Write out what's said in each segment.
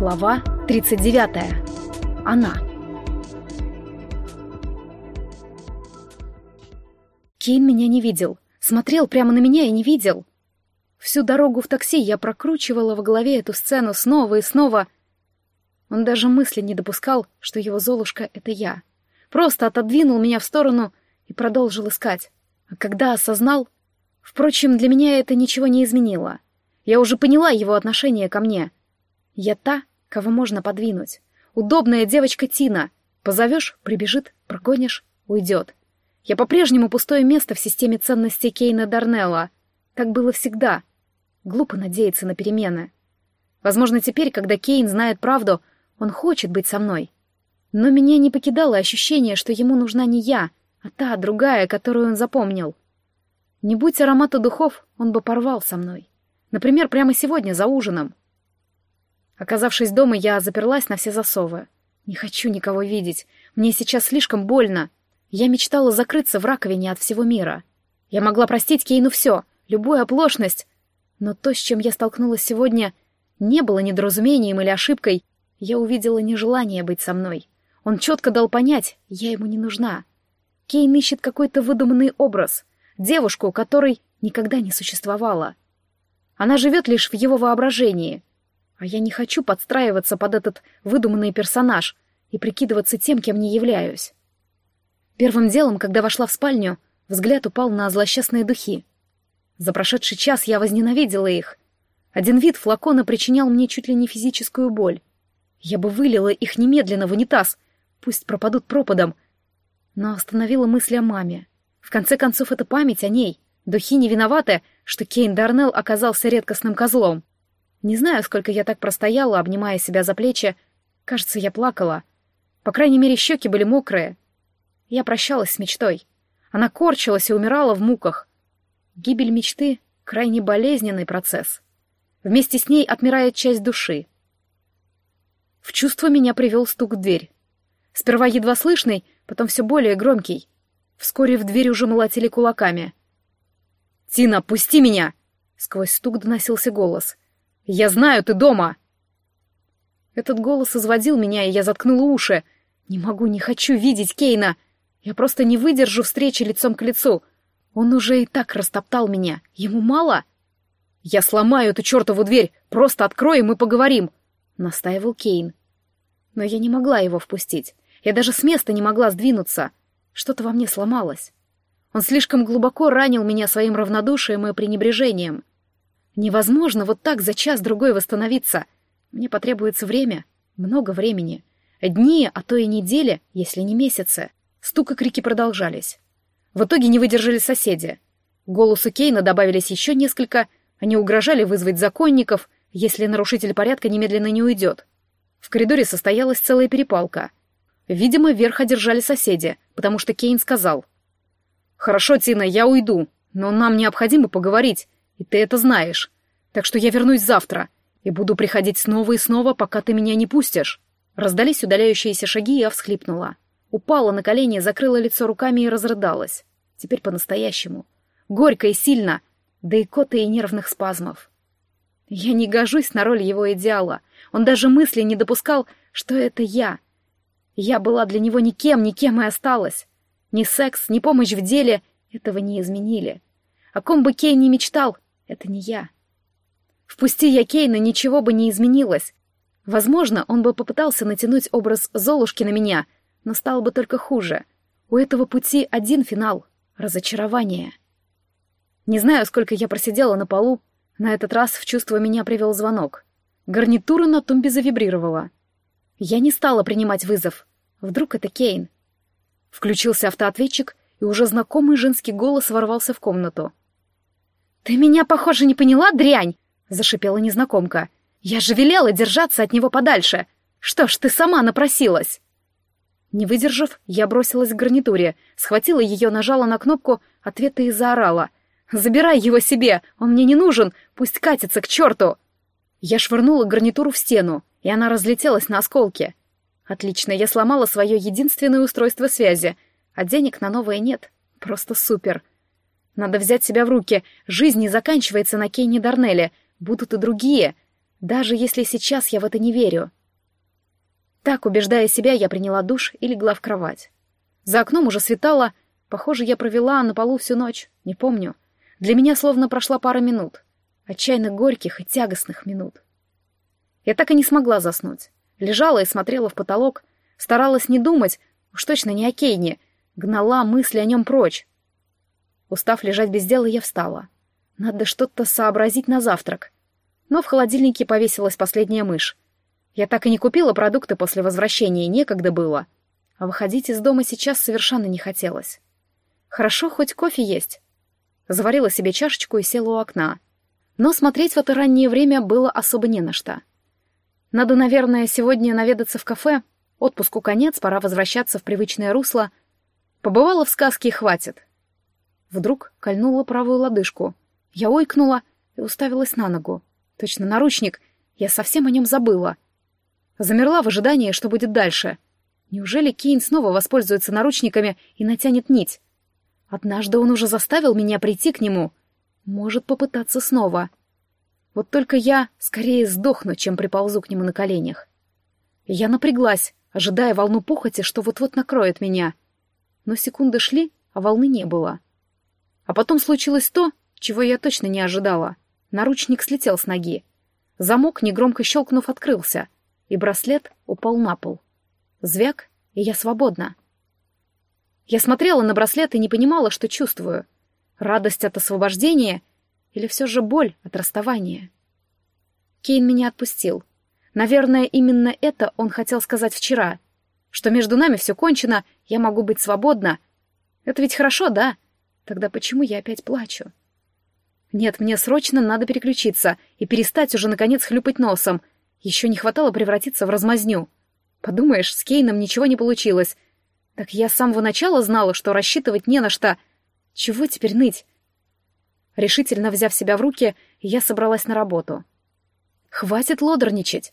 Глава 39. Она. Кейн меня не видел. Смотрел прямо на меня и не видел. Всю дорогу в такси я прокручивала в голове эту сцену снова и снова. Он даже мысли не допускал, что его Золушка — это я. Просто отодвинул меня в сторону и продолжил искать. А когда осознал... Впрочем, для меня это ничего не изменило. Я уже поняла его отношение ко мне. Я та, кого можно подвинуть. Удобная девочка Тина. Позовешь — прибежит, прогонишь — уйдет. Я по-прежнему пустое место в системе ценностей Кейна Дарнелла. Так было всегда. Глупо надеяться на перемены. Возможно, теперь, когда Кейн знает правду, он хочет быть со мной. Но меня не покидало ощущение, что ему нужна не я, а та, другая, которую он запомнил. Не будь аромата духов, он бы порвал со мной. Например, прямо сегодня за ужином. Оказавшись дома, я заперлась на все засовы. Не хочу никого видеть. Мне сейчас слишком больно. Я мечтала закрыться в раковине от всего мира. Я могла простить Кейну все, любую оплошность, но то, с чем я столкнулась сегодня, не было недоразумением или ошибкой. Я увидела нежелание быть со мной. Он четко дал понять, я ему не нужна. Кейн ищет какой-то выдуманный образ, девушку, которой никогда не существовало. Она живет лишь в его воображении. А я не хочу подстраиваться под этот выдуманный персонаж и прикидываться тем, кем не являюсь. Первым делом, когда вошла в спальню, взгляд упал на злосчастные духи. За прошедший час я возненавидела их. Один вид флакона причинял мне чуть ли не физическую боль. Я бы вылила их немедленно в унитаз, пусть пропадут пропадом. Но остановила мысль о маме. В конце концов, это память о ней. Духи не виноваты, что Кейн Дарнелл оказался редкостным козлом. Не знаю, сколько я так простояла, обнимая себя за плечи. Кажется, я плакала. По крайней мере, щеки были мокрые. Я прощалась с мечтой. Она корчилась и умирала в муках. Гибель мечты — крайне болезненный процесс. Вместе с ней отмирает часть души. В чувство меня привел стук в дверь. Сперва едва слышный, потом все более громкий. Вскоре в дверь уже молотили кулаками. «Тина, пусти меня!» Сквозь стук доносился голос. «Я знаю, ты дома!» Этот голос изводил меня, и я заткнула уши. «Не могу, не хочу видеть Кейна! Я просто не выдержу встречи лицом к лицу!» Он уже и так растоптал меня. Ему мало? Я сломаю эту чертову дверь. Просто откроем и поговорим, настаивал Кейн. Но я не могла его впустить. Я даже с места не могла сдвинуться. Что-то во мне сломалось. Он слишком глубоко ранил меня своим равнодушием и пренебрежением. Невозможно вот так за час-другой восстановиться. Мне потребуется время, много времени. Дни, а то и недели, если не месяцы. Стук и крики продолжались. В итоге не выдержали соседи. К голосу Кейна добавились еще несколько, они угрожали вызвать законников, если нарушитель порядка немедленно не уйдет. В коридоре состоялась целая перепалка. Видимо, верх одержали соседи, потому что Кейн сказал. «Хорошо, Тина, я уйду, но нам необходимо поговорить, и ты это знаешь. Так что я вернусь завтра и буду приходить снова и снова, пока ты меня не пустишь». Раздались удаляющиеся шаги, и я всхлипнула. Упала на колени, закрыла лицо руками и разрыдалась. Теперь по-настоящему. Горько и сильно, да и кота и нервных спазмов. Я не гожусь на роль его идеала. Он даже мысли не допускал, что это я. Я была для него никем, никем и осталась. Ни секс, ни помощь в деле этого не изменили. О ком бы Кейн не мечтал, это не я. Впусти я Кейна, ничего бы не изменилось. Возможно, он бы попытался натянуть образ Золушки на меня — но стало бы только хуже. У этого пути один финал — разочарование. Не знаю, сколько я просидела на полу, на этот раз в чувство меня привел звонок. Гарнитура на тумбе завибрировала. Я не стала принимать вызов. Вдруг это Кейн. Включился автоответчик, и уже знакомый женский голос ворвался в комнату. «Ты меня, похоже, не поняла, дрянь!» — зашипела незнакомка. «Я же велела держаться от него подальше! Что ж, ты сама напросилась!» Не выдержав, я бросилась к гарнитуре, схватила ее, нажала на кнопку ответа и заорала. «Забирай его себе! Он мне не нужен! Пусть катится к черту!» Я швырнула гарнитуру в стену, и она разлетелась на осколки. Отлично, я сломала свое единственное устройство связи, а денег на новое нет. Просто супер. Надо взять себя в руки. Жизнь не заканчивается на Кейне Дарнелле. Будут и другие. Даже если сейчас я в это не верю. Так, убеждая себя, я приняла душ и легла в кровать. За окном уже светало, похоже, я провела на полу всю ночь, не помню. Для меня словно прошла пара минут, отчаянно горьких и тягостных минут. Я так и не смогла заснуть. Лежала и смотрела в потолок, старалась не думать, уж точно не о Кейне, гнала мысли о нем прочь. Устав лежать без дела, я встала. Надо что-то сообразить на завтрак. Но в холодильнике повесилась последняя мышь. Я так и не купила продукты после возвращения, некогда было. А выходить из дома сейчас совершенно не хотелось. Хорошо, хоть кофе есть. Заварила себе чашечку и села у окна. Но смотреть в это раннее время было особо не на что. Надо, наверное, сегодня наведаться в кафе. Отпуску конец, пора возвращаться в привычное русло. Побывала в сказке и хватит. Вдруг кольнула правую лодыжку. Я ойкнула и уставилась на ногу. Точно наручник. Я совсем о нем забыла. Замерла в ожидании, что будет дальше. Неужели Кейн снова воспользуется наручниками и натянет нить? Однажды он уже заставил меня прийти к нему. Может попытаться снова. Вот только я скорее сдохну, чем приползу к нему на коленях. Я напряглась, ожидая волну похоти, что вот-вот накроет меня. Но секунды шли, а волны не было. А потом случилось то, чего я точно не ожидала. Наручник слетел с ноги. Замок, негромко щелкнув, открылся, и браслет упал на пол. Звяк, и я свободна. Я смотрела на браслет и не понимала, что чувствую. Радость от освобождения или все же боль от расставания? Кейн меня отпустил. Наверное, именно это он хотел сказать вчера. Что между нами все кончено, я могу быть свободна. Это ведь хорошо, да? Тогда почему я опять плачу? Нет, мне срочно надо переключиться и перестать уже, наконец, хлюпать носом. Еще не хватало превратиться в размазню. Подумаешь, с Кейном ничего не получилось. Так я с самого начала знала, что рассчитывать не на что. Чего теперь ныть? Решительно взяв себя в руки, я собралась на работу. Хватит лодорничать.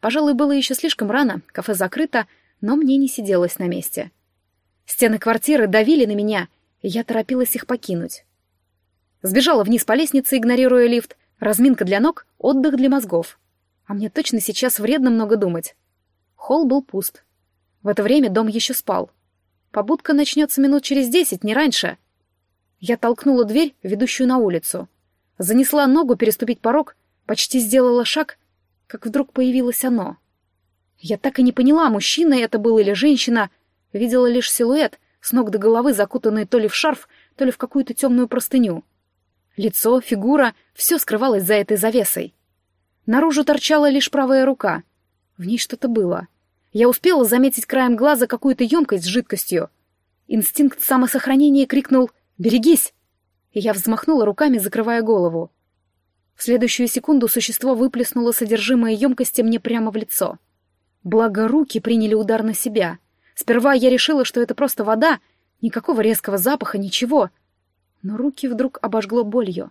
Пожалуй, было еще слишком рано, кафе закрыто, но мне не сиделось на месте. Стены квартиры давили на меня, я торопилась их покинуть. Сбежала вниз по лестнице, игнорируя лифт. Разминка для ног, отдых для мозгов. А мне точно сейчас вредно много думать. Холл был пуст. В это время дом еще спал. Побудка начнется минут через десять, не раньше. Я толкнула дверь, ведущую на улицу. Занесла ногу переступить порог, почти сделала шаг, как вдруг появилось оно. Я так и не поняла, мужчина это был или женщина, видела лишь силуэт, с ног до головы закутанный то ли в шарф, то ли в какую-то темную простыню. Лицо, фигура — все скрывалось за этой завесой. Наружу торчала лишь правая рука. В ней что-то было. Я успела заметить краем глаза какую-то емкость с жидкостью. Инстинкт самосохранения крикнул «Берегись!» И я взмахнула руками, закрывая голову. В следующую секунду существо выплеснуло содержимое емкости мне прямо в лицо. Благо, руки приняли удар на себя. Сперва я решила, что это просто вода, никакого резкого запаха, ничего. Но руки вдруг обожгло болью.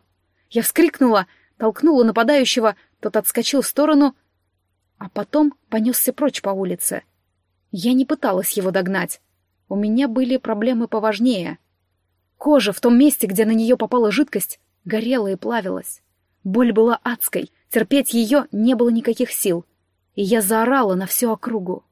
Я вскрикнула, толкнула нападающего, тот отскочил в сторону, а потом понесся прочь по улице. Я не пыталась его догнать. У меня были проблемы поважнее. Кожа в том месте, где на нее попала жидкость, горела и плавилась. Боль была адской, терпеть ее не было никаких сил, и я заорала на всю округу.